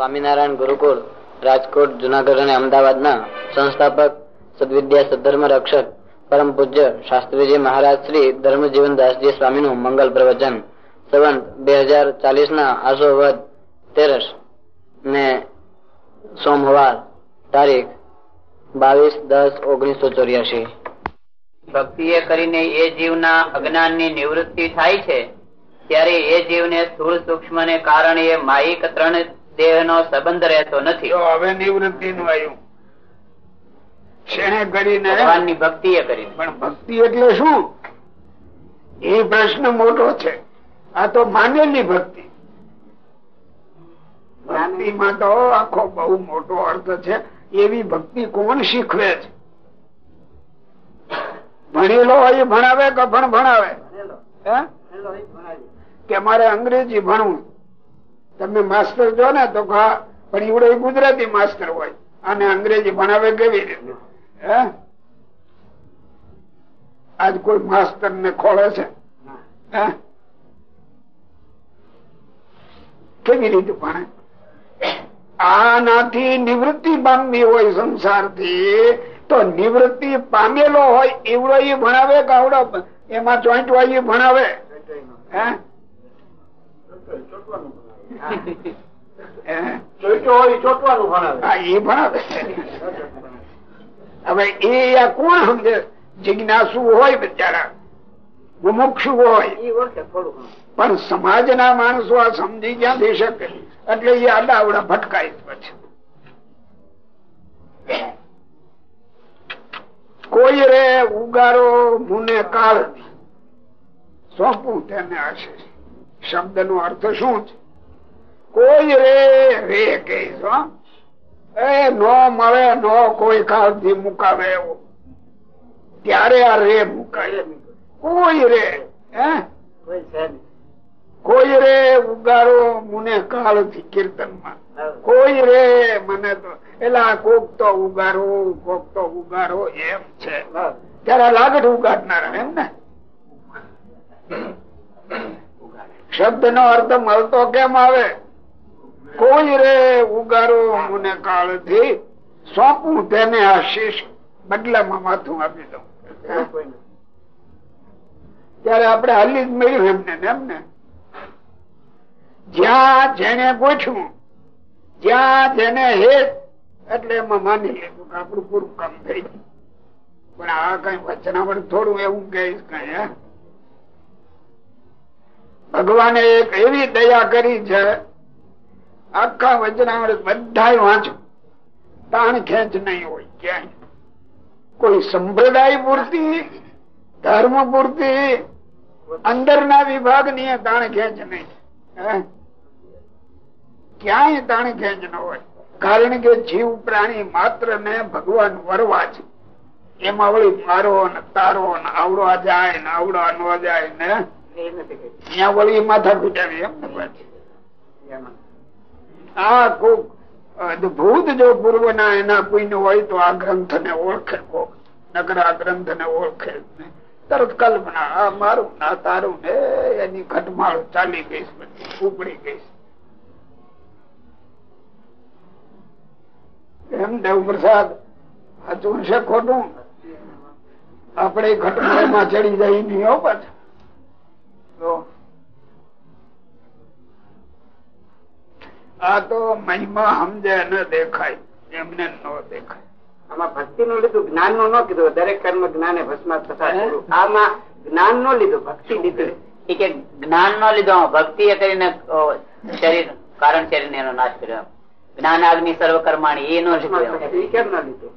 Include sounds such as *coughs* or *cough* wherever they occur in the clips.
સ્વામિનારાયણ ગુરુકુળ, રાજકોટ, જુનાગઢ અને અમદાવાદના સંસ્થાપક, સદવિદ્યા સદધર્મ રક્ષક, પરમ પૂજ્ય શાસ્ત્રીજી મહારાજ શ્રી ધર્મજીવન દાસજી સ્વામીનું મંગલ પ્રવચન. સંવંત બે હજાર ચાલીસ ના આસો વદ તેરસ ને સોમવાર તારીખ બાવીસ દસ ઓગણીસો ચોર્યાસી ભક્તિ એ કરીને એ જીવના અજ્ઞાનની નિવૃત્તિ થાય છે, ત્યારે એ જીવને સ્થૂળ સૂક્ષ્મ ને કારણે માહિક ત્રણ દેહ નો સંબંધ રહેતો નથી. હવે નિવૃત્તિ નું આવ્યું. શેણે કરીને? ભગવાનની ભક્તિ એ કરી. પણ ભક્તિ એટલે શું? એ પ્રશ્ન મોટો છે. આ તો માનેલી ભક્તિ. ભક્તિમાં તો આખો બહુ મોટો અર્થ છે. એવી ભક્તિ કોણ શીખવે છે? ભણેલો હોય ભણાવે કે ભણ ભણાવે. કે મારે અંગ્રેજી ભણવું? તમે માસ્ટર જો ને તો પણ એવડો ગુજરાતી માસ્ટર હોય. અને અંગ્રેજી ભણાવે કેવી રીતે? આજ કોઈ માસ્ટર ને ખોળે છે? કેવી રીતે ભણે? આનાથી નિવૃત્તિ પામવી હોય સંસારથી તો નિવૃત્તિ પામેલો હોય એવડો એ ભણાવે કે આવડો? એમાં જોઈન્ટ હોય ભણાવે? હે? હવે એ કોણ સમજે? જિજ્ઞાસુ હોય બિચારા. મુમુક્ષુ હોય. પણ સમાજના માણસો આ સમજી ક્યાંથી શકે એટલે એ આડા આવડા ભટકાય પછી. કોઈ રે ઉગારો મુને કાળ સોંપું તેને આશે શબ્દ નો અર્થ શું છે? કોઈ રે રે કહીશ એ નો મળે નો કોઈ કાળથી મુકાવે એવો. ત્યારે આ રે મુકાય કોઈ રે કોઈ રે ઉગારો મુને કાળથી કીર્તનમાં કોઈ રે મને તો એલા કોક તો ઉગારો કોક તો ઉગારો એમ છે. ત્યારે લાગટ ઉગાડનારા એમ ને? *coughs* શબ્દ નો અર્થ મળતો કેમ આવે? કોઈ રે ઉગારો મને કાળથી સોંપું તેને આશીષ બદલામાં માથું આપી દઉં. ત્યારે આપણે હાલી જ મળ્યું એમને એમને. જ્યાં જેને ગોઠવું જ્યાં જેને હેત એટલે એમાં માની લીધું કે આપણું પૂરું કામ થઈ ગયું. પણ આ કઈ વચનાવડ થોડું એવું કહીશ કઈ ભગવાને એક એવી દયા કરી છે આખા વચનાવડ બધા વાંચો. તાણ ખેંચ નહીં હોય ક્યાંય. કોઈ સંપ્રદાય પૂરતી ધર્મ પૂરતી અંદરના વિભાગની તાણ ખેંચ નહીં. ક્યાંય તાણ ખેંચ ન હોય. કારણ કે જીવ પ્રાણી માત્ર ને ભગવાન વરવા છે. એમાં વળી મારો ને તારો ને આવડો જાય ને આવડો ન જાય ને ત્યાં વળી માથા ખૂટાવી એમ આ કોક અદભુત જો પૂર્વ ના એના પુણ્ય હોય તો આ ગ્રંથ ને ઓળખે કોક નગર આ ગ્રંથ ને ઓળખે તરત કલ્પના, આ મારું ના તારું ને એની ઘટમાળ ચાલી ગઈ ઉપડી ગઈ એમ દેવ પ્રસાદ સાચું છે ખોટું? આપણે ઘટમાળમાં ચડી જાય નહીં હો પાછા. આ તો મહિમા સમજે ને દેખાય એમને ન દેખાય. આમાં ભક્તિ નું લીધું જ્ઞાનનું ન કીધું દરેક કર્મ જ્ઞાન ભસ્મા થતા આમાં જ્ઞાન નો લીધું ભક્તિ લીધું. કે જ્ઞાન નો લીધો ભક્તિ એ કરીને શરીર કારણ શરીર એનો નાશ કર્યો જ્ઞાન અગ્નિ સર્વ કર્માણી એ નો લીધું કેમ ના લીધું?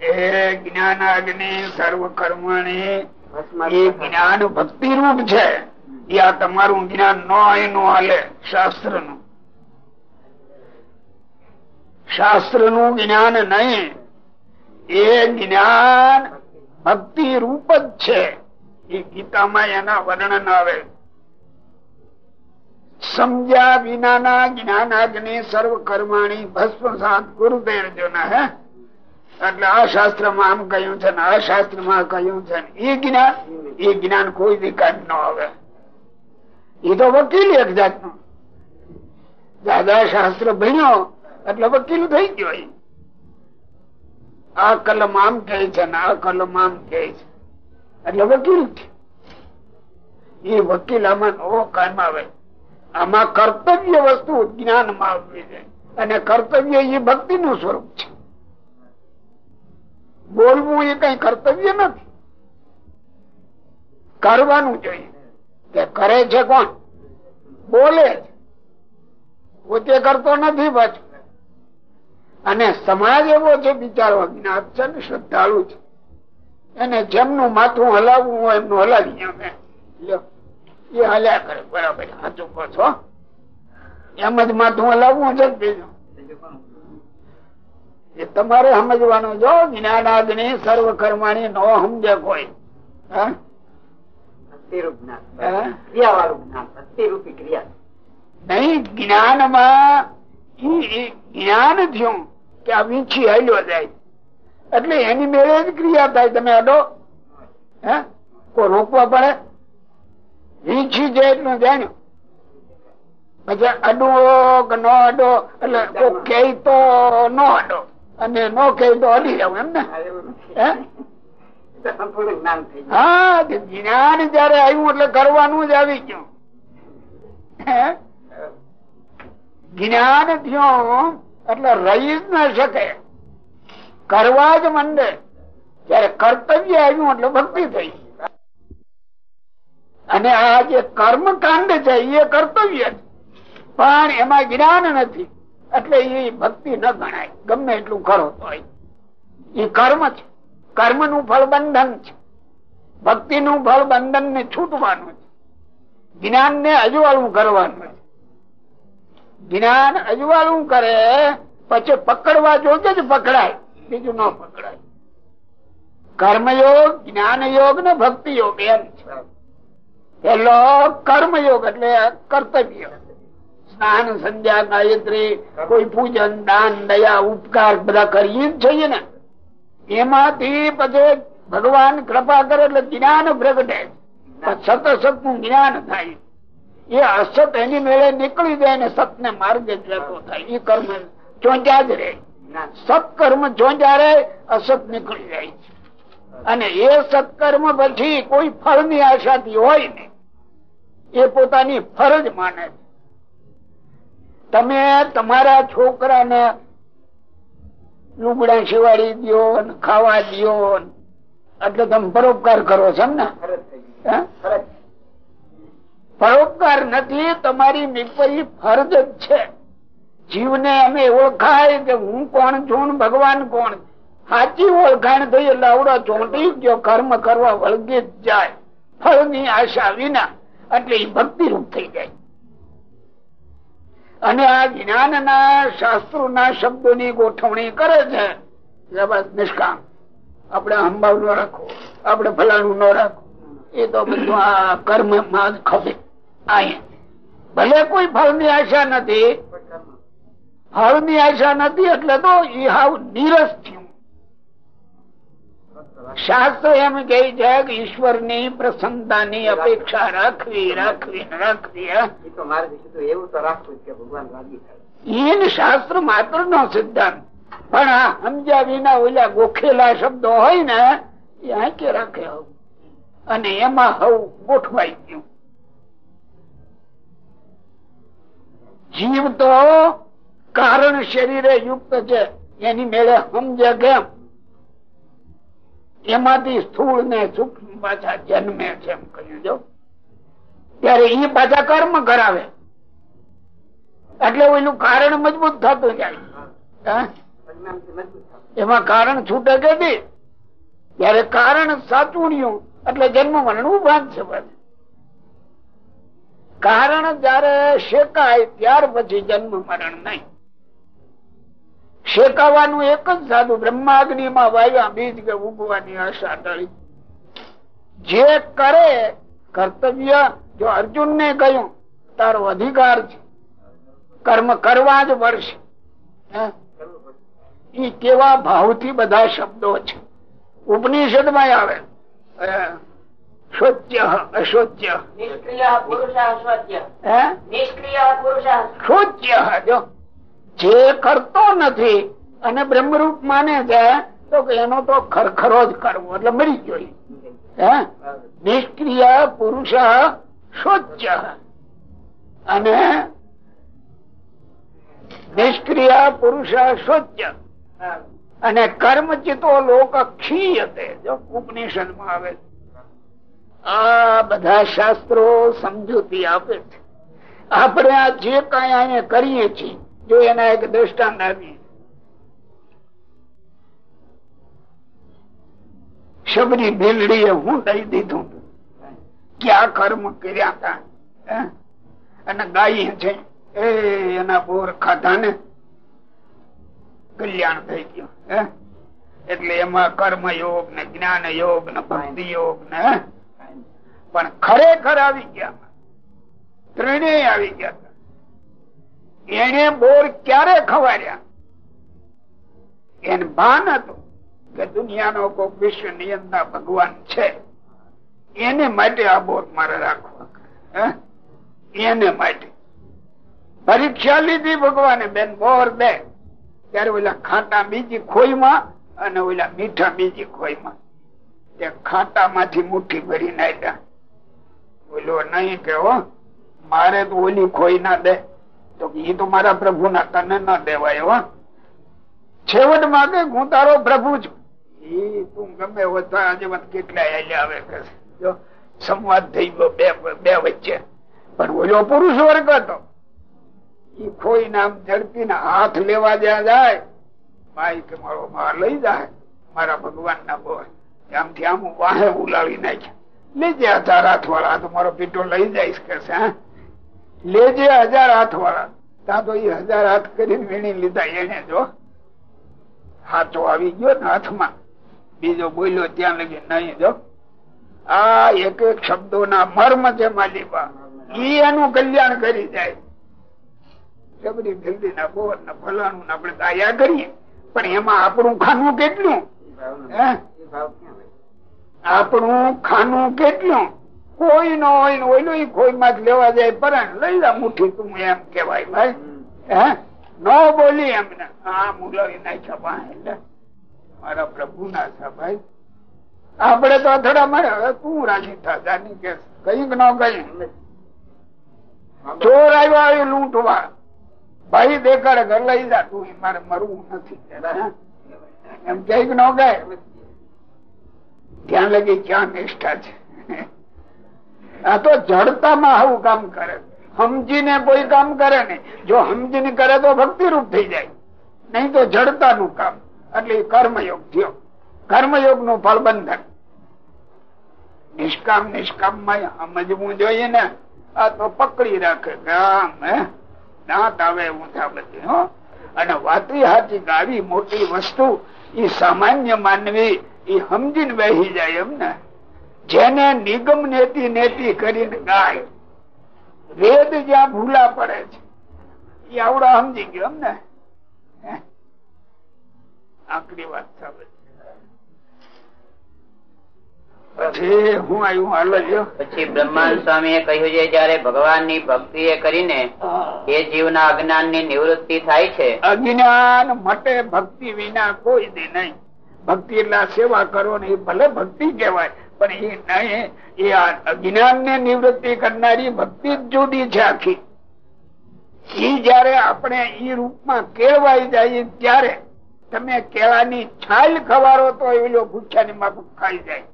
એ જ્ઞાન અગ્નિ સર્વ કર્માણી એ જ્ઞાન ભક્તિ રૂપ છે. એ આ તમારું જ્ઞાન નો એનું હાલે શાસ્ત્રનું શાસ્ત્રનું જ્ઞાન નહીં. એ જ્ઞાન ભક્તિ રૂપ જ છે. એ ગીતામાં એના વર્ણન આવે. સમજ્યા વિનાના જ્ઞાનાગ્નિ સર્વ કર્માણી ભસ્મ સાત ગુરુદેવ જો હે? એટલે આ શાસ્ત્રમાં આમ કહ્યું છે આ શાસ્ત્રમાં કહ્યું છે એ જ્ઞાન એ જ્ઞાન કોઈ વિકાસ ન આવે. એ તો વકીલ એક જાતનું. દાદા શાસ્ત્ર ભણ્યો એટલે વકીલ થઈ ગયો આ કલમ આમ કે છે આ કલમ આમ કે છે. એટલે વકીલ એ વકીલ આમાં નવો કામ આવે. આમાં કર્તવ્ય વસ્તુ જ્ઞાનમાં આવવી અને કર્તવ્ય એ ભક્તિ નું સ્વરૂપ છે. બોલવું એ કઈ કર્તવ્ય નથી. કરવાનું જોઈએ કે કરે છે કોણ? બોલે પોતે કરતો નથી પાછું. અને સમાજ એવો છે બિચારો અજ્ઞાત છે ને શ્રદ્ધાળુ છે. એને જેમનું માથું હલાવવું હોય એમનું હલાવી અમે. એ હલ્યા કરે. બરાબર. સાચું કહો છો. એમ જ માથું હલાવવું છે બીજું. એ તમારે સમજવાનું જો જ્ઞાનાગ્નિ સર્વ કર્માણી નો સમજે કોઈ. હા? નહીં જ્ઞાનમાં જ્ઞાન થયું. કે આ વીંછી હાલ્યો જાય. એટલે એની મેળે જ ક્રિયા થાય. તમે અડો હે? કોઈ રોકવા પડે? વીંછી જાય એટલું જાણ્યું. પછી અડવો કે ન અડો, એટલે કે ન અડો. અને ન કે અડી જાવ એમ ને? હા? જ્ઞાન જયારે આવ્યું એટલે કરવાનું જ આવી ગયું. જ્ઞાન થયું. એટલે રહી જ ન શકે. કરવા જ મંડે. જયારે કર્તવ્ય આવ્યું એટલે ભક્તિ થઈ. અને આ જે કર્મકાંડ છે, એ કર્તવ્ય પણ એમાં જ્ઞાન નથી. એટલે એ ભક્તિ ન ગણાય. ગમે એટલું કરો તો એ કર્મ છે. કર્મનું ફળ બંધન છે. ભક્તિ નું ફળ બંધન ને છૂટવાનું છે. જ્ઞાન ને અજવાળું કરવાનું છે. જ્ઞાન અજવાળું કરે, પછી પકડવા જોગે જ પકડાય. બીજું ન પકડાય. કર્મયોગ જ્ઞાન યોગ ને ભક્તિ યોગ એમ છે. પેલો કર્મયોગ એટલે કર્તવ્ય. સ્નાન, સંધ્યા, ગાયત્રી, કોઈ પૂજન, દાન, દયા, ઉપકાર બધા કરીએ જ છીએ ને. એમાંથી પછી ભગવાન કૃપા કરે એટલે જ્ઞાન પ્રગટે. સતસત સતનું જ્ઞાન થાય. એ અસત એની મેળે નીકળી જાય ને સત ને માર્ગે જતો થાય. એ કર્મ ચોંચ્યા જ રહે સત્કર્મ ચોંચ્યા રહે અસત નીકળી જાય છે. અને એ સત્કર્મ પછી કોઈ ફળની આશાથી હોય ને એ પોતાની ફરજ માને છે. તમે તમારા છોકરાને લુગડા શિવાડી દો ખાવા દો એટલે તમે પરોપકાર કરો છો ને? પરોપકાર નથી, તમારી નીકળી ફરજ જ છે. જીવને અમે ઓળખાય કે હું કોણ છું ભગવાન કોણ સાચી ઓળખાણ થઈ એટલે આવડો ચોંટી ગયો, કર્મ કરવા વળગી જ જાય. ફળની આશા વિના એટલે એ ભક્તિ રૂપ થઈ જાય. અને આ જ્ઞાન ના શાસ્ત્રો ના શબ્દો ની ગોઠવણી કરે છે. નિષ્કામ. આપણે અંબાવ નો રાખો આપણે ફલાણું ન રાખો એ તો બધું આ કર્મમાં ખપે ભલે કોઈ ફળની આશા નથી. ફળની આશા નથી એટલે તો એ હાવ નિરસ થયું. શાસ્ત્ર એમ કે છે કે ઈશ્વરની પ્રસન્નતા ની અપેક્ષા રાખવી રાખવી રાખવી એવું તો રાખવું કે ભગવાન રાજી એને શાસ્ત્ર માત્ર નો સિદ્ધાંત. પણ આ સમજ્યા વિના ઓલા ગોખેલા શબ્દો હોય ને એ આંકે રાખે હવ. અને એમાં હવ ગોઠવાઈ ગયું. જીવ તો કારણ શરીરે યુક્ત છે. એની મેળે સમજે કેમ? એમાંથી સ્થૂળ ને સૂક્ષ્મ પાછા જન્મે છે એમ કહ્યું, જો. ત્યારે એ પાછા કર્મ કરાવે. એટલે એનું કારણ મજબૂત થતું જાય. એમાં કારણ છૂટે કે ત્યારે કારણ સાચું એટલે જન્મ મરણ ઊભા છે કારણ જયારે શેકાય ત્યાર પછી જન્મ મરણ નહીં. શેકાવાનું એક જ સાધુ બ્રહ્માગ્નિ માં વાવ્યા બીજ કે ઉગવાની આશા ટળી. જે કરે કર્તવ્ય, જો અર્જુન ને કહ્યું, તારો અધિકાર છે. કર્મ કરવા જ વર્ષ એ કેવા ભાવથી બધા શબ્દો છે. ઉપનિષદમાં આવે શોચ્ય અશોચ્ય શોચ્ય જો જે કરતો નથી અને બ્રહ્મરૂપ માને છે તો એનો તો ખરખરો જ કરવો એટલે મરી ગયો હે? નિષ્ક્રિય પુરુષ શોચ્ય અને નિષ્ક્રિય પુરુષ શોચ્ય અને કર્મચિતો લોક ક્ષીયતે ઉપનિષદમાં આવે છે. આ બધા શાસ્ત્રો સમજૂતી આપે છે આપણે આ જે કઈ અહીંયા કરીએ છીએ, જો એના એક દ્રષ્ટાંત આપીએ શબરી ભીલડીએ હું દઈ દીધું ક્યાં કર્મ કર્યા હતા? અને ગાય છે એ એના બોર ખાધા ને કલ્યાણ થઈ ગયું? એટલે એમાં કર્મ યોગ ને જ્ઞાન યોગ ને ભક્તિ યોગ ને? પણ ખરેખર આવી ગયા. ત્રણેય આવી ગયા. એને બોર ક્યારે ખવાડ્યા? એને ભાન હતું કે દુનિયાનો કોઈ વિશ્વ નિયંતા ભગવાન છે. એને માટે આ બોર મારે રાખવા? એને માટે. પરીક્ષા લીધી ભગવાને બેન, બોર બે. ત્યારે ઓલા ખાટા બીજી ખોઈમાં અને ઓલા મીઠા બીજી ખોઈમાં. તે ખાટા માંથી મુઠ્ઠી ભરી નાખ્યા. ઓલો નહીં કે હો મારે તો ઓલી ખોઈ ના દે. તો એ તો મારા પ્રભુ ના તને ના દેવાય, હો. છેવટ માગે હું તારો પ્રભુ છું? એ તું ગમે આજે વાત કેટલા આવે કે જો, સંવાદ થઈ ગયો બે બે વચ્ચે. પણ ઓલો પુરુષ વર્ગ હતો. એ ખોઈ નામ ઝડપી હાથ લેવા જ્યાં જાય ભાઈ કે મારો માર લઈ જાય. મારા ભગવાન ના બોલ. આમથી આમ વાહે ઉલાવી નાખ્યા. લેજે હજાર હાથ વાળા તમારો મારો પીટો લઈ જઈશ કે લેજે હજાર હાથ વાળા ત્યાં તો એ હજાર હાથ કરીને વીણી લીધા એને જો. હાથો આવી ગયો ને હાથમાં. બીજો બોલ્યો ત્યાં લગી નહીં જો. આ એક એક શબ્દો ના મર્મ છે માલિકા ઈ એનું કલ્યાણ કરી જાય. જબરી જલ્દી ના બોર ને ફલાણું આપણે દાયા કરીએ. પણ એમાં આપણું ખાનું કેટલું? હે? આપણું ખાનું કેટલું? કોઈ નો હોય ને ઓઈલો કોઈ માં લેવા જાય પરાણ. લઈ જા મુઠી તું એમ કેવાય ભાઈ. હે? ન બોલી એમને. આ મુલાવી નાખ્યા પા એટલે મારા પ્રભુ ના છે ભાઈ. આપડે તો અથડા મળે. હવે તું રાજી થતા ની કે કંઈક ન કઈ. ચોર આવ્યો આવ્યો લૂંટવા. ભાઈ દેખાડે ઘર લઈ જા. તું મારે મરવું નથી. એમ કંઈક ન ગાય ત્યાં લગી ક્યાં નિષ્ઠા છે? આ તો જડતામાં આવું કામ કરે. સમજીને કોઈ કામ કરે ને જો સમજીને કરે તો ભક્તિ રૂપ થઈ જાય. નહીં તો જડતાનું કામ. એટલે કર્મયોગ થયો. કર્મયોગનું ફળ બંધન નિષ્કામ નિષ્કામમાં સમજવું જોઈએ ને. આ તો પકડી રાખે કામ હે? દાંત આવે ઊંધા બધી, હો? અને વાતી હાથી આવી મોટી વસ્તુ એ સામાન્ય માનવી એ સમજીને બેસી જાય એમ ને. જેને નિગમ નેતી નેતી કરીને ગાય વેદ જ્યાં ભૂલા પડે છે. એ આવડા સમજી ગયો એમ ને? આકડી વાત સાબત પછી હું આવ્યું હાલ જ પછી બ્રહ્માંડ સ્વામી કહ્યું છે જયારે ભગવાનની ભક્તિ એ કરીને એ જીવના અજ્ઞાનની નિવૃત્તિ થાય છે. અજ્ઞાન માટે ભક્તિ વિના કોઈ દી નહીં. ભક્તિ એટલે સેવા કરો ને એ ભલે ભક્તિ કહેવાય, પણ એ એ અજ્ઞાન ને નિવૃત્તિ કરનારી ભક્તિ જુદી છે આખી. એ જયારે આપણે એ રૂપમાં કેળવાઈ જાય ત્યારે તમે કેળાની છાલ ખવારો તો એલો ભૂખ્યાની માફક ખાઈ જાય.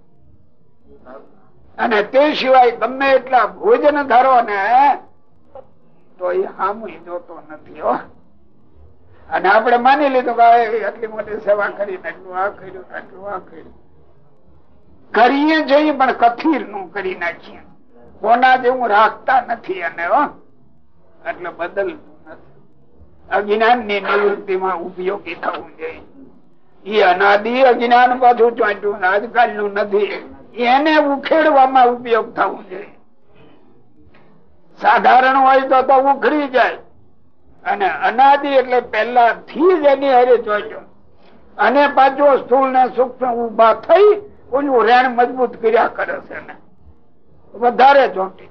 અને તે સિવાય ગમે એટલા ભોજન ધરો ને, તો એ હામું જોતો નથી હો. અને આપણે માની લીધું કે આટલી મોટી સેવા કરી આટલું આ કર્યું આટલું આ કર્યું. કરીએ જઈએ, પણ કથીરનું કરી નાખીએ. કોના જેવું રાખતા નથી અને એટલે બદલતું નથી. અજ્ઞાનની નિવૃત્તિમાં ઉપયોગી થવું જોઈએ. એ અનાદિ અજ્ઞાન પાછું ચોંટ્યું આજકાલનું નથી. એને ઉખેડવામાં ઉપયોગ થવું જોઈએ. સાધારણ હોય તો તો ઉખડી જાય. અને અનાદિ એટલે પેલા થી જ એની હરે જોજો. અને પાછો સ્થૂળ ને સૂક્ષ્મ ઊભા થઈ ઓલું રેણ મજબૂત કર્યા કરે છે ને વધારે ચોંટી.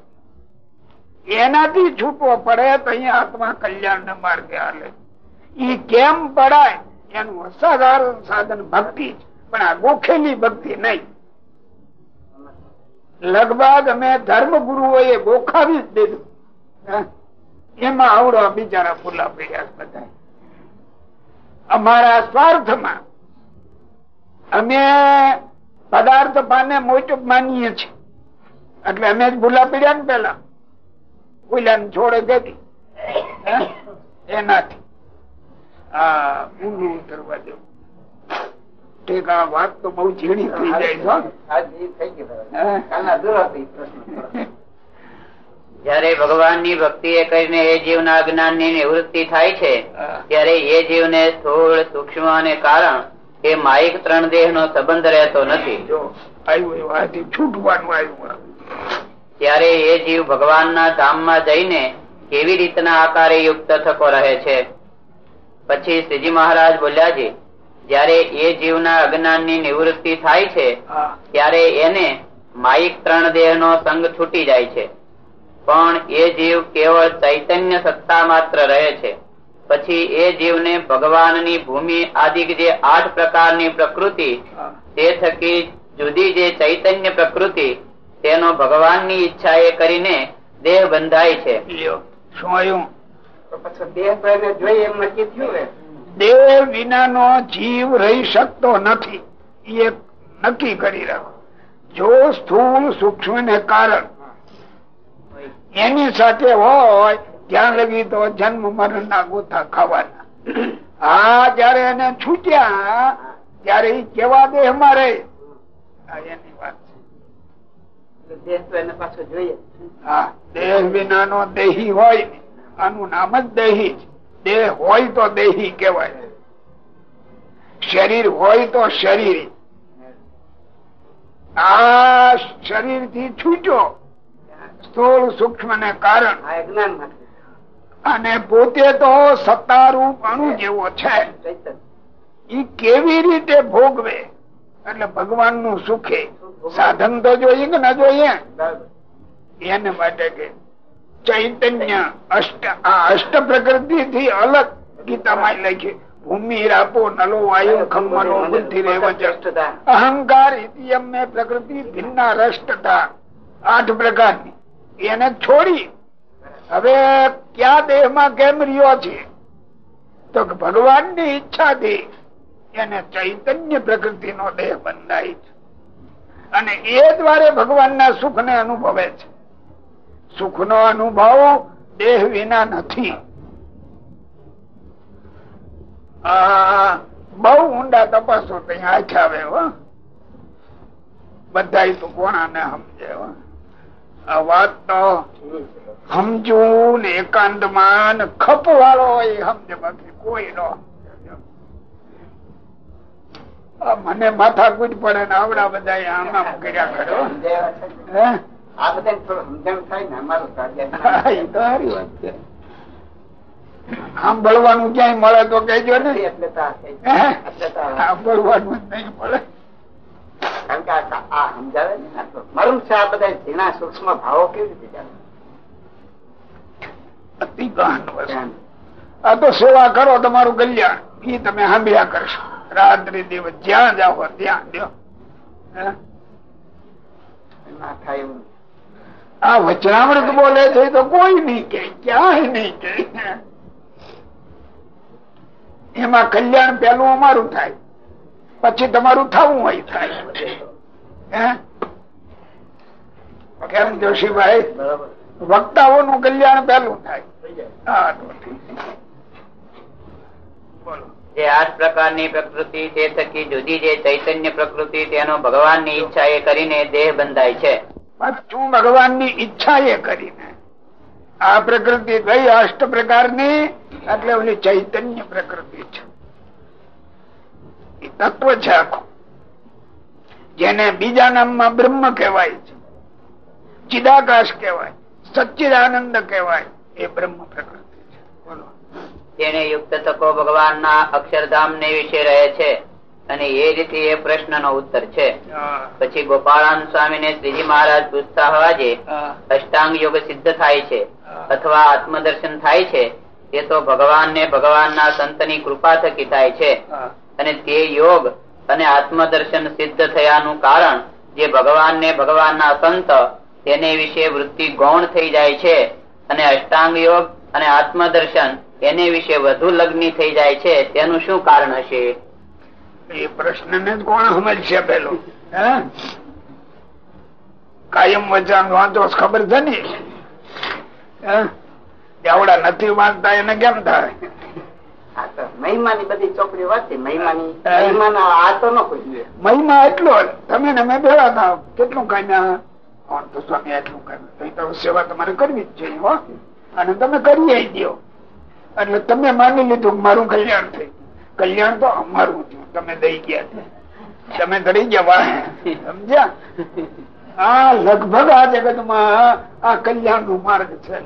એનાથી છૂટવો પડે તો અહીંયા આત્મા કલ્યાણ ના માર્ગે હાલે. ઈ કેમ પડાય? એનું અસાધારણ સાધન ભક્તિ પણ આ ગોખેલી ભક્તિ નહીં. લગભગ અમે ધર્મ ગુરુઓએ ગોખાવી જ દીધું? એમાં આવડો બિચારા ફૂલા પડ્યા બધા અમારા સ્વાર્થમાં અમે પદાર્થ પાને મોટું માનીએ છીએ. એટલે અમે જ ભૂલા પીડ્યા ને પેલા ભૂલા છોડે ગતી એનાથી. હા ઊંડું ઉતરવા દેવું ઠીક આ વાત તો બહુ ઝીણી થઈ જાય. છે જયારે ભગવાનની ભક્તિ એ કરીને એ જીવના જ્ઞાનની નિવૃત્તિ થાય છે ત્યારે એ જીવને સ્થૂળ સૂક્ષ્મ અને કારણ એ માઇક ત્રણ દેહ નો સંબંધ રહેતો નથી. ત્યારે એ જીવ ભગવાનના ધામમાં જઈને કેવી રીતના આકારે યુક્ત થકો રહે છે? પછી શ્રીજી મહારાજ બોલ્યા છે જયારે એ જીવના અજ્ઞાનની નિવૃત્તિ થાય છે ત્યારે એને માઇક ત્રણ દેહ નો સંગ છૂટી જાય છે. પણ એ જીવ કેવળ ચૈતન્ય સત્તા માત્ર રહે છે. પછી એ જીવને ભગવાનની ભૂમિ આદિ જે આઠ પ્રકારની પ્રકૃતિ તે થકી જુદી જે ચૈતન્ય પ્રકૃતિ તેનો ભગવાનની ઈચ્છા એ કરીને દેહ બંધાય છે. લ્યો. શું આવ્યું? દેહ વિનાનો જીવ રહી શકતો નથી. એ નક્કી કરી રાખો. જો સ્થૂળ સૂક્ષ્મ ને કારણ એની સાથે હોય ત્યાં લગી તો જન્મ મરણ ના ગોથા ખાવાના. હા જયારે એને છૂટ્યા ત્યારે એ કેવા દેહ મારે એની વાત છે. દેહ વિના હા દેહ હોય આનું નામ જ દેહી દેહ હોય તો દેહી કેવાય શરીર હોય તો શરીર. આ શરીરથી છૂટ્યો. સ્થૂળ સૂક્ષ્મ ને કારણ અને પોતે તો સત્તારૂપ અણુ જેવો છે. ઈ કેવી રીતે ભોગવે? એટલે ભગવાનનું સુખે સાધન તો જોઈએ કે ના જોઈએ? એને માટે કે ચૈતન્ય અષ્ટ આ અષ્ટ પ્રકૃતિ થી અલગ ગીતામાં લખી ભૂમિ રાપો નલો વાયુ ખમ્મનો બુદ્ધિ. અહંકાર ઇતિયમ પ્રકૃતિ ભિન્ના રષ્ટતા આઠ પ્રકારની. એને છોડી. હવે ક્યાં દેહમાં કેમ રહ્યો છે? તો ભગવાનની ઈચ્છાથી એને ચૈતન્ય પ્રકૃતિ નો દેહ બંધાય છે. અને એ દ્વારે ભગવાનના સુખ ને અનુભવે છે. સુખ નો અનુભવ દેહ વિના નથી. બહુ ઊંડા તપાસો ત્યાં આખ્યા આવે બધા તો કોણાને સમજે હો. આ વાત તો સમજવું ને એકાંતમાં ખપ વાળો હોય સમજે બાકી કોઈ નો મને માથા કૂટ પડે ને આવડા બધા આમ આમ કર્યા કરો હે. આ બધા સમજણ થાય ને અમારું સારી વાત છે. સાંભળવાનું ક્યાંય મળે તો કહેજો ને. એટલે સાંભળવાનું નહીં મળે. કારણ કે આ- સમજાવે ને મરમ છે આ બધા ઝીણા સૂક્ષ્મ ભાવો કેવી રીતે જાણે? આ તો સેવા કરો તમારું કલ્યાણ એ તમે સાંભળ્યા કરશો રાત્રિ દિવસ જ્યાં જાઓ ત્યાં એવું આ વચનામૃત બોલે છે તો કોઈ નહીં કે ક્યાંય નહીં કે એમાં કલ્યાણ પેલું અમારું થાય પછી તમારું થવું હોય થાય. કેમ જોશીભાઈ? વક્તાઓનું કલ્યાણ પહેલું થાય. જે આઠ પ્રકારની પ્રકૃતિ તે થકી જુદી જે ચૈતન્ય પ્રકૃતિ તેનો ભગવાનની ઈચ્છા એ કરીને દેહ બંધાય છે. પાછું ભગવાનની ઈચ્છા એ કરીને? આ પ્રકૃતિ કઈ અષ્ટ પ્રકારની? એટલે ઓલી ચૈતન્ય પ્રકૃતિ છે. એ તત્વ છે આખું. જેને બીજા નામમાં બ્રહ્મ કહેવાય છે. ચિદાકાશ કહેવાય. સચ્ચિદાનંદ કહેવાય. એ બ્રહ્મ પ્રકૃતિ છે. બોલો. તેને યુક્ત થકો ભગવાનના અક્ષરધામ ને વિશે રહે છે અને એ રીતે એ પ્રશ્ન નો ઉત્તર છે. પછી ગોપાળાન સ્વામી ને શ્રીજી મહારાજ પૂછતા હોવા જે અષ્ટાંગ યોગ સિદ્ધ થાય છે. અથવા આત્મદર્શન થાય છે તે તો ભગવાન ને ભગવાનના સંતની કૃપા થકી થાય છે. અને તે યોગ અને આત્મદર્શન સિદ્ધ થયાનું કારણ જે ભગવાન ને ભગવાનના સંત તેને વિશે વૃત્તિ ગૌણ થઈ જાય છે અને અષ્ટાંગ યોગ અને આત્મદર્શન એને વિશે વધુ લગ્ની થઈ જાય છે, તેનું શું કારણ હશે? એ પ્રશ્ન ને કોણ સમજશે પેલો? કાયમ વચન વાંચો ખબર છે ને? હે? નથી વાંચતા, એને કેમ થાય? મહિમા એટલો તમે ને મેં ભેળા હતા કેટલું કામ્યા તો સ્વામી એટલું કામ્યું તો સેવા તમારે કરવી જ જોઈએ હો. અને તમે કરી દો એટલે તમે માની લીધું મારું કલ્યાણ થયું. કલ્યાણ તો અમારું થયું. તમે દઈ ગયા તમે કરી ગયા વાહ સમજ્યા? આ લગભગ આ જગતમાં આ કલ્યાણનું માર્ગ છે.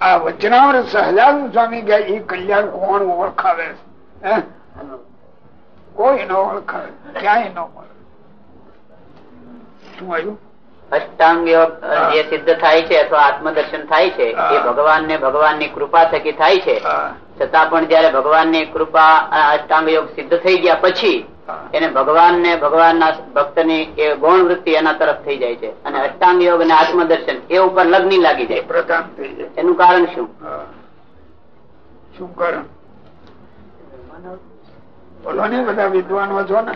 આ વચનામૃત સહજાનંદ સ્વામી ગયા એ કલ્યાણ કોણ ઓળખાવે છે? કોઈ ન ઓળખાવે ક્યાંય ન મળે શું આવ્યું? અષ્ટાંગ યોગ જે સિદ્ધ થાય છે અથવા આત્મદર્શન થાય છે એ ભગવાન ને ભગવાનની કૃપા થકી થાય છે. છતાં પણ જયારે ભગવાનની કૃપા અષ્ટાંગ યોગ સિદ્ધ થઈ ગયા પછી. એને ભગવાન ને ભગવાનના ભક્તની એ ગૌણ વૃત્તિ એના તરફ થઈ જાય છે. અને અષ્ટાંગ યોગ અને આત્મદર્શન એ ઉપર લગ્ન લાગી જાય. પ્રધાન થઈ જાય. એનું કારણ શું? શું કારણ? બોલો ને બધા વિદ્વાનો છો ને.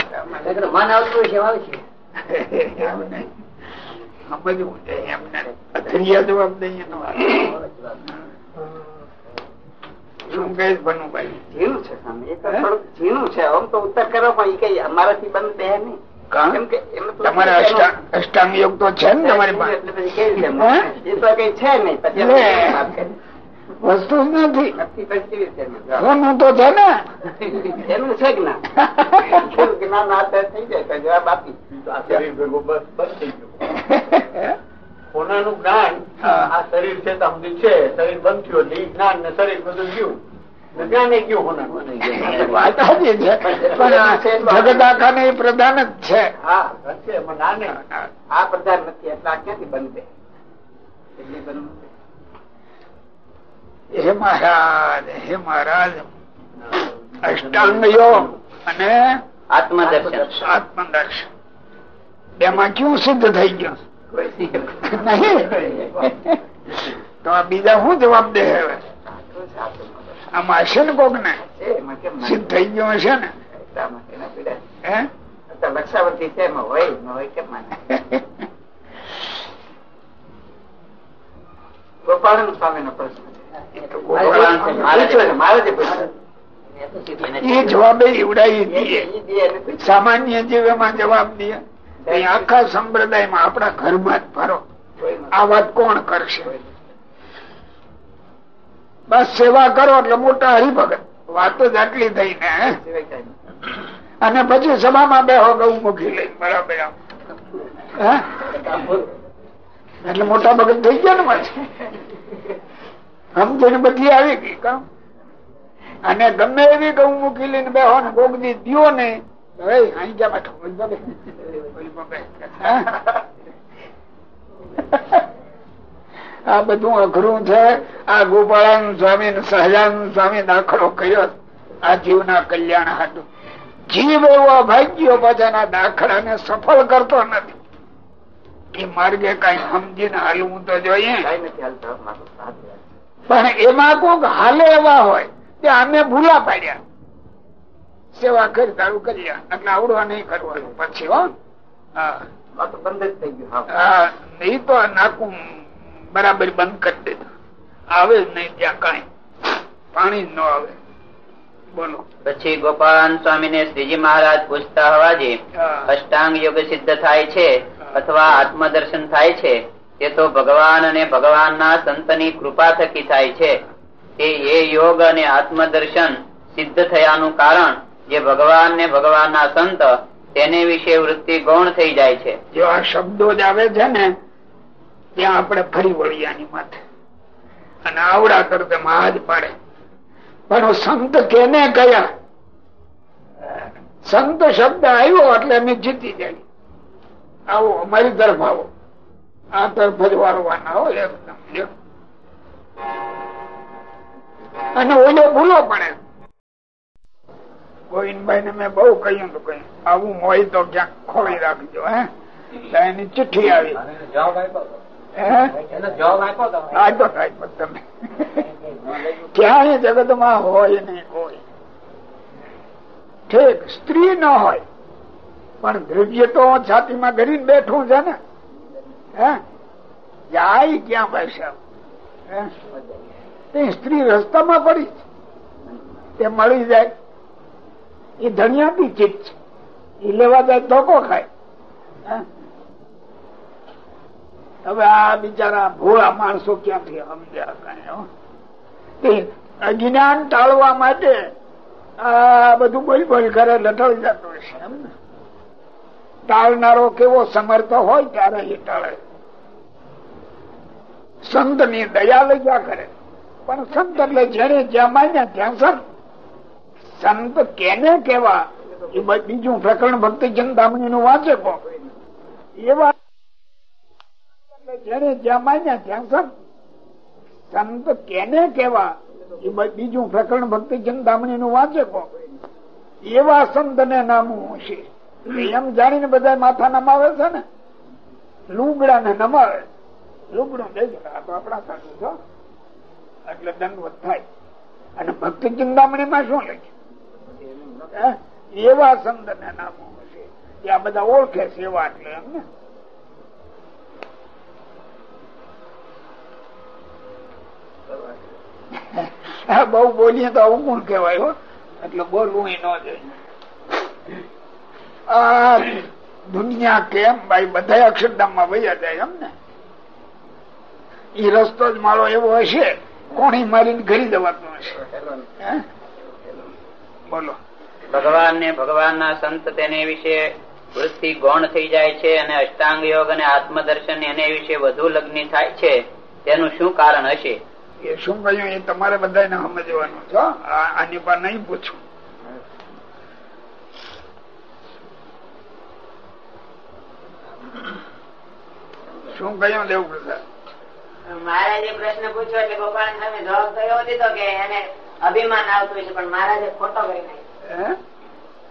મન આવતું છે સમજવું છે એમને. જવાબ દઈએ તો શું કહે ભનુભાઈ ઝીણું છે સ્વામી એ તો હે? થોડુંક ઝીણું છે. આમ તો ઉત્તર કરો પણ એ કઈ અમારાથી બંધ બે નહીં. કાં? કેમ કે એમાં તો તમારે અષ્ટાંગ યોગ તો છે ને તમારી પાસે. વસ્તુ જ નથી. એનું? તો છે ને. એનું છે જ્ઞાન જ્ઞાન આ થઈ જાય જવાબ આપી. આ શરીર ભેગું બસ થઈ ગયું. કોનાનું જ્ઞાન આ શરીર છે ત્યાં સુધી છે શરીર બંધ થયું એટલે જ્ઞાન ને શરીર બધું ગયું. *laughs* જગત પ્રધાન જ છે. હા એમાં ના આ પ્રધાન નથી એટલે આ ક્યાંથી બનશે હે મહારાજ હે મહારાજ અષ્ટાંગ યોગ અને આત્મદર્શન. આત્મદર્શન. બેમાં ક્યું સિદ્ધ થઈ ગયું? નહીં. *laughs* તો આ બીજા શું જવાબ દે હવે આમાં હશે ને કોક ને? સિદ્ધ થઈ ગયો હશે ને હે લક્ષાવતી છે એમાં હોય ન હોય કેમ પ્રશ્ન. એ જવાબે દઈએ. સામાન્ય જીવમાં જવાબ આખા સંપ્રદાયમાં આપણા ઘરમાં જ ફરો આ વાત કોણ કરશે? બસ સેવા કરો એટલે મોટા હરિભગત. વાત જ આટલી થઈ ને હે? અને પછી સભામાં બેહો હું મૂકી લઈ બરાબર. એટલે મોટા ભગત થઈ ગયા ને પાછી? સમજણ બધી આવી ગઈ કામ. અને ગમે એવી ગૌ મૂકી લઈને બેહો ને કોક દિયો ને તો, અહીં ગયા બેઠો ઓલી બાબે. ઓલી બાબે." હે? આ બધું અઘરું છે. આ ગોપાળાન સ્વામી સહજાન સ્વામી દાખલો કર્યો. આ જીવના કલ્યાણ હતું જીવ એવો ભાગ્યો પાછાના દાખલાને સફળ કરતો નથી. એ માર્ગે કઈ સમજીને હાલવું તો જોઈએ. પણ એમાં કોક હાલે એવા હોય કે અમે ભૂલા પાડ્યા. સેવા કરી તારું કલ્યાણ. એટલે આવડવા નહીં કરવાનું. પછી હો. હા. આ તો નાકું બરાબર બંધ કરી દીધું. આવે જ નહીં ત્યાં કઈ. પાણી જ ન આવે. બોલો. પછી ગોપાલ સ્વામી ને શ્રીજી મહારાજ પૂછતા હોવાથી અષ્ટાંગ યોગ સિદ્ધ થાય છે અથવા આત્મદર્શન થાય છે તે તો ભગવાન અને ભગવાનના સંતની કૃપા થકી થાય છે. તે એ યોગ અને આત્મદર્શન સિદ્ધ થયાનું કારણ જે ભગવાન ને ભગવાનના સંત તેને વિશે વૃત્તિ ગૌણ થઈ જાય છે. જો આ શબ્દો જ આવે છે ને, ત્યાં આપણે ફરી વળિયાની માથે. અને આવડા કરતે મહાજ પાડે. પણ સંત કેને કયા? સંત શબ્દ આવ્યો એટલે અમે જીતી જાય. આવો અમારી તરફ આવો. આ તરફ જ વારવાના હો એકદમ. અને ઓલો ભૂલો પડે. ગોવિંદભાઈ ને મેં બહુ કહ્યું તો કઈ આવું હોય તો ક્યાંક ખોલી રાખજો હે? એની ચિઠ્ઠી આવી. ક્યાંય જગત જગતમાં હોય નહીં કોઈ. ઠીક સ્ત્રી ન હોય પણ દ્રવ્ય તો છાતીમાં ગરી બેઠું છે ને. હે? જાય ક્યાં પૈસા? સ્ત્રી રસ્તામાં પડી. તે મળી જાય. એ ધણિયાતી ચીજ છે. એ લેવા જાય ધોકો ખાય. હવે આ બિચારા ભોળા માણસો ક્યાંથી સમજ્યા કઈ અજ્ઞાન ટાળવા માટે આ બધું બોલ બોલ કરે લટળ જતો છે એમ ટાળનારો કેવો સમર્થ હોય ત્યારે એ ટાળે. સંતની દયા લઈ કરે. પણ સંત એટલે જેને જ્યાં માન્યા ત્યાં સંત. સંત કેને કેવા? એ બીજું પ્રકરણ ભક્તિ ચિંતામણી નું વાંચે કો એવા જેને જ્યાં માન્યા ત્યાં સંત સંત કેને કેવા? એ બીજું પ્રકરણ ભક્તિ ચિંતામણી નું વાંચે કો એવા સંત ને નામું હશે. એમ જાણીને બધા માથા નમાવે છે ને? લુગડા ને નમાવે લુગડું દેજો આપણા સાધુ છો. એટલે દંડવત થાય. અને ભક્તિ ચિંતામણી માં શું લખ્યું? એવા સંત ને નામો હશે. એ આ બધા ઓળખે છે એટલે એમ ને. બહુ બોલીએ તો અવગુણ કેવાય એટલે બોલવું ન જોઈએ. દુનિયા કેમ ભાઈ? બધા અક્ષરધામમાં વૈયા જાય એમ ને. એ રસ્તો જ મારો એવો હશે, કોણી મારીને ઘરી દેવાનો હશે? બોલો. ભગવાન ને ભગવાનના સંત તેને વિશે વૃત્તિ ગૌણ થઈ જાય છે અને અષ્ટાંગ યોગ અને આત્મદર્શન એને વિશે વધુ લગ્ન થાય છે તેનું શું કારણ હશે? એ શું કહ્યું? એ તમારે બધાને સમજવાનું છો આની પર નહીં પૂછું. શું કહ્યું દેવું પ્રસાદ મહારાજે પ્રશ્ન પૂછ્યો એટલે ગોપાલ તમે જવાબ એવો દીધો કે એને અભિમાન આવતું છે પણ મહારાજે ખોટો કરી નાખ્યો?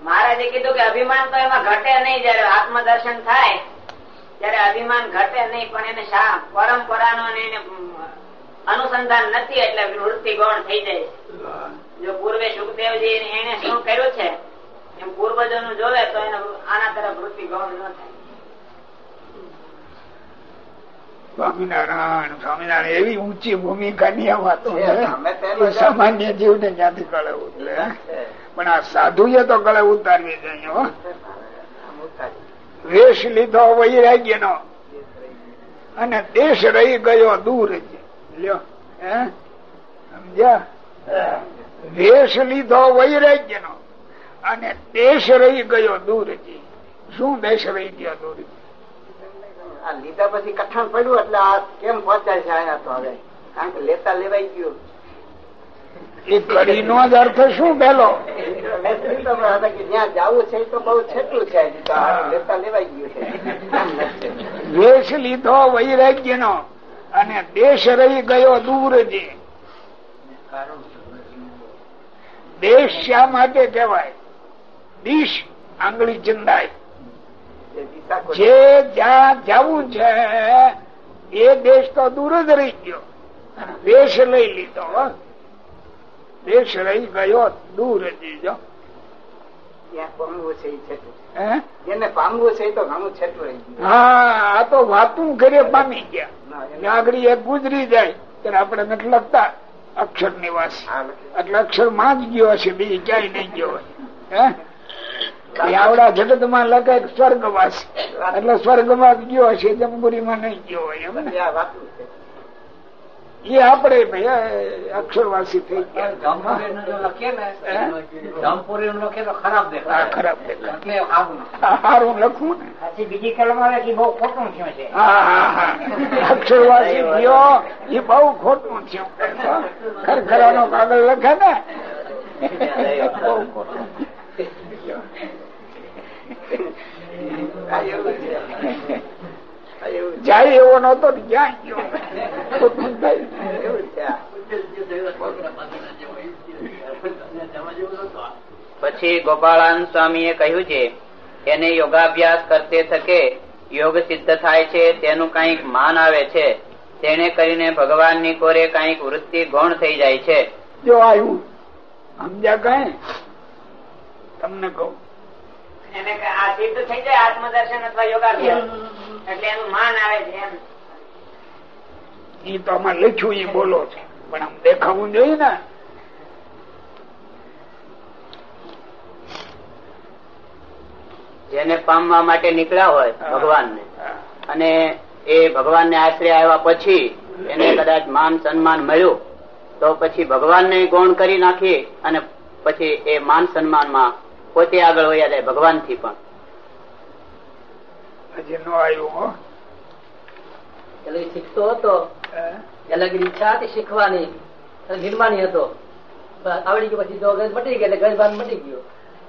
મહારાજે કીધું કે અભિમાન તો એમાં ઘટે નહીં જયારે આત્મદર્શન થાય ત્યારે અભિમાન ઘટે નહીં પણ એને શા પરંપરાનો એને અનુસંધાન નથી એટલે વૃત્તિ ગૌણ થઈ જાય. જો પૂર્વે સુખદેવજી એને શું કર્યું છે? એમ પૂર્વજો નું જોવે તો એને આના તરફ વૃત્તિ ગૌણ ન થાય. સ્વામિનારાયણ સ્વામિનારાયણ એવી ઊંચી ભૂમિકા ની આ વાતો છે. એમ સામાન્ય જીવ ને ક્યાંથી કળે ઉતરે હે? પણ આ સાધુએ તો ગળે ઉતારવી જોઈએ વેશ લીધો વૈરાગ્ય નો અને દેશ રહી ગયો દૂર લ્યો, હે? સમજ્યા? વેશ લીધો વૈરાગ્ય નો અને દેશ રહી ગયો દૂર શું દેશ રહી ગયો દૂર આ લીધા પછી કઠણ પડ્યું એટલે આ કેમ પહોંચાય છે આયા તો હવે? કારણ કે લેતા લેવાઈ ગયું. એ કડી નો જ અર્થ શું પેલો વેશ લીધો વૈરાગ્ય નો અને દેશ રહી ગયો દૂર જ. દેશ શા માટે કહેવાય? દિશ આંગળી ચિંદાય. જે જ્યાં જવું છે, એ દેશ તો દૂર જ રહી ગયો. વેશ લઈ લીધો. દેશ રહી ગયો દૂર જ જો. ત્યાં પામવું છે એ છેટું. હે? જેને પામવું છે એ તો ઘણું છેટું રહી ગયું. હા આ તો વાતું કરે પામી ગયા. ના, એને- ત્યાં આગળ એક ગુજરી જાય ત્યારે આપણે નથી લખતા. અક્ષર નિવાસ. એટલે. અક્ષરમાં જ ગયો હશે બીજી ક્યાંય નહીં ગયો હોય. આવડા જગતમાં લખે સ્વર્ગવાસ. એટલે સ્વર્ગમાં જ ગયો હશે જમપુરી માં નહીં ગયો હોય એમ ને? એ આપણે ભાઈ અક્ષરવાસી થઈ ગયા. ખરાબ દેખાય. સારું લખવું ને. પછી બીજી કલમ આવે કે બહુ ખોટું થયું છે. અક્ષરવાસી થયો એ બહુ ખોટું થયું. ખરખરાનો કાગળ લખે ને. *laughs* બહુ ખોટું. જાય એવો નતો ક્યાં ગયો. પછી ગોપાળાન સ્વામી એ કહ્યું છે એને યોગાભ્યાસ કરતે થકે યોગ સિદ્ધ થાય છે તેનું કંઈક માન આવે છે. તેને કરીને ભગવાનની કોરે કંઈક વૃત્તિ ગૌણ થઈ જાય છે. જો આવ્યું સમજ્યા કઈ? તમને કહું. એને આ સિદ્ધ થઈ જાય આત્મદર્શન અથવા યોગાભ્યાસ. એટલે એનું માન આવે છે એમ. ઈ તો આમાં લખ્યું ઈ બોલો છે. પણ આમ દેખાવું જોઈએ ને. જેને પામવા માટે નીકળ્યા હોય ભગવાન ને અને એ ભગવાન ને આશરે આવ્યા પછી એને કદાચ માન સન્માન મળ્યું તો પછી ભગવાન ને ગૌણ કરી નાખી અને પછી એ માન સન્માનમાં પોતે આગળ વયા જાય ભગવાનથી પણ. હજી નો આવ્યું એટલે શીખતો હતો. એટલે ઈચ્છા હતી શીખવાની નિર્માણી હતો. આવડી ગયો પછી ગજ મટી ગયો એટલે ગજબાન મટી ગયો.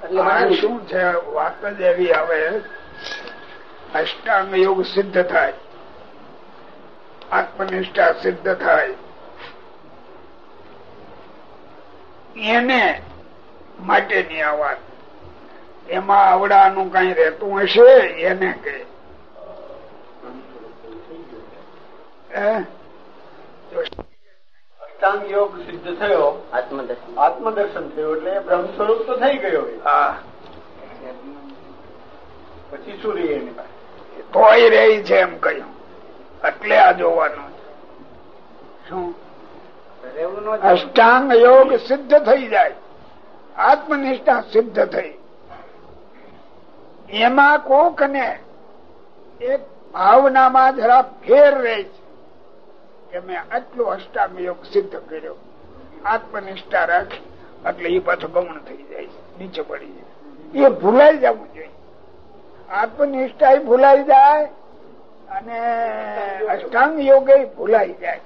એટલે શું છે? વાત જ એવી આવે. અષ્ટાંગ યોગ સિદ્ધ થાય. આત્મનિષ્ઠા સિદ્ધ થાય. એને માટેની આ વાત. એમાં આવડાનું કઈ રહેતું હશે? એને કે. અષ્ટાંગ યોગ સિદ્ધ થયો. આત્મદર્શન. આત્મદર્શન થયું એટલે બ્રહ્મ સ્વરૂપ તો થઈ ગયો પછી શું રહી એની પાસે? તોય રહી છે એમ કહ્યું. એટલે આ જોવાનું. શું? અષ્ટાંગ યોગ સિદ્ધ થઈ જાય. આત્મનિષ્ઠા સિદ્ધ થઈ. એમાં કોક ને એક ભાવનામાં જરા ફેર રહે છે કે મેં આટલો અષ્ટાંગ યોગ સિદ્ધ કર્યો. આત્મનિષ્ઠા રાખી, એટલે એ પાછો ગૌણ થઈ જાય છે, નીચે પડી જાય. એ ભૂલાઈ જવું જોઈએ. આત્મનિષ્ઠા ભૂલાઈ જાય અને અષ્ટાંગ યોગ ભૂલાઈ જાય.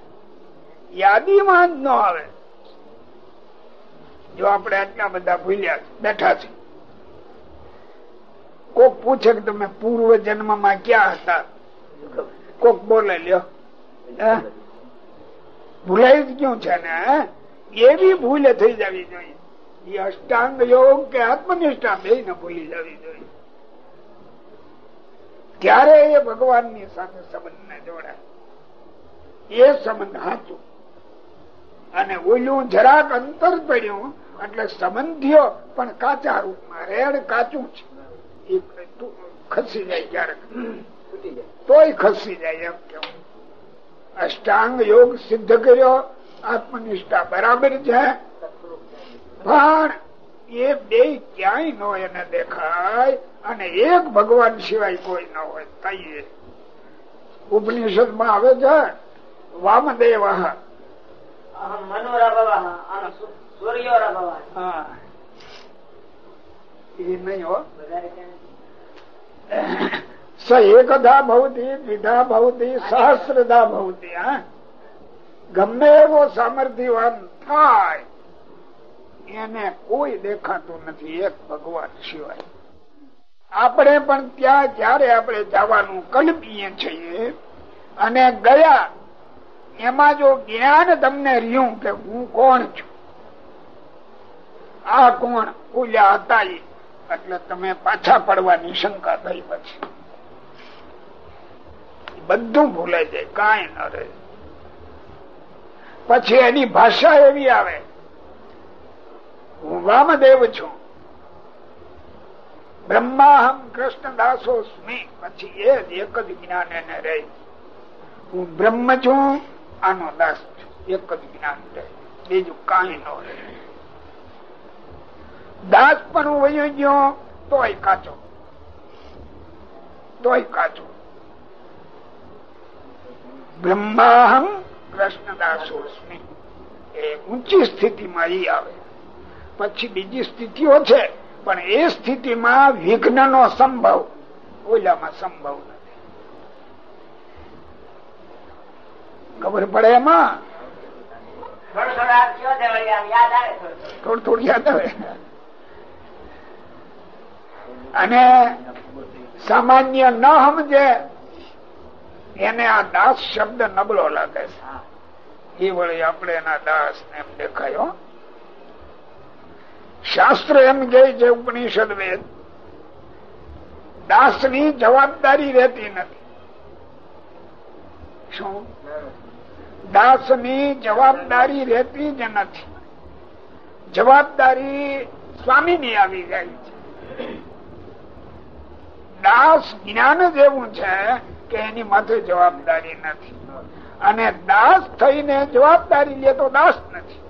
યાદીમાં જ ન આવે. જો આપણે આટલા બધા ભૂલ્યા બેઠા છે કોક પૂછે કે તમે પૂર્વ જન્મમાં ક્યાં હતા? કોક બોલે, લ્યો? ભૂલાઈ જ ગયું છે ને એવી ભૂલ થઈ જવી જોઈએ. એ અષ્ટાંગ યોગ કે આત્મનિષ્ઠા બે ને ભૂલી જવી જોઈએ. ત્યારે એ ભગવાનની સાથે સંબંધ ને જોડાય. એ સંબંધ સાચું અને ઓલું જરાક અંતર પડ્યું, એટલે સંબંધીઓ પણ કાચા રૂપમાં, રેડ કાચું છે. ખસી જાય ક્યારેક તોય ખસી જાય એમ કેવું અષ્ટાંગ યોગ સિદ્ધ કર્યો આત્મનિષ્ઠા બરાબર છે પણ એ બે ક્યાંય નો એને દેખાય અને એક ભગવાન સિવાય કોઈ ન હોય કહીએ ઉપનિષદમાં આવે છે વામદેવ મનોરભવ સૂર્યોરભવ હા એ નહીં હો વધારે ક્યાં એકધા ભવતી, દ્વિધા ભવતી, સહસ્રધા ભવતી, હા. ગમે એવો સામર્થ્યવાન થાય, એને કોઈ દેખાતું નથી, એક ભગવાન સિવાય. આપણે પણ ત્યાં જયારે આપણે જવાનું કલ્પીએ છીએ, અને ગયા, એમાં જો જ્ઞાન તમને રહ્યું કે હું કોણ છું? આ કોણ? ઓલ્યા હતા ઈ. એટલે તમે પાછા પડવાની શંકા થઈ પછી. બધું ભૂલે છે કાંઈ ન રહે. પછી એની ભાષા એવી આવે, હું વામદેવ છું. બ્રહ્માહમ કૃષ્ણદાસો સ્મી પછી એ જ એક જ જ્ઞાન એને રહે. હું બ્રહ્મ છું, આનો દાસ છું. એક જ જ્ઞાન રહે, બીજું કાંઈ ન રહે. દાસ પણ વયો ગયો તોય કાચો. તોય કાચો. બ્રહ્માહમ કૃષ્ણદાસો એ ઊંચી સ્થિતિમાં ઈ આવે. પછી બીજી સ્થિતિઓ છે પણ એ સ્થિતિમાં વિઘ્ન નો સંભવ. ઓલામાં સંભવ નથી. ખબર પડે એમાં. થોડું થોડું યાદ આવે. અને સામાન્ય ન સમજે, એને આ દાસ શબ્દ નબળો લાગે છે. એ વળી આપણે એના દાસ ને એમ દેખાયો શાસ્ત્ર એમ કે છે, ઉપનિષદ વેદ દાસની જવાબદારી રહેતી નથી. શું? દાસની જવાબદારી રહેતી જ નથી. જવાબદારી સ્વામી ની આવી જાય છે. દાસ જ્ઞાન જ એવું છે કે એની માથે જવાબદારી નથી. અને દાસ થઈને જવાબદારી લે તો દાસ નથી.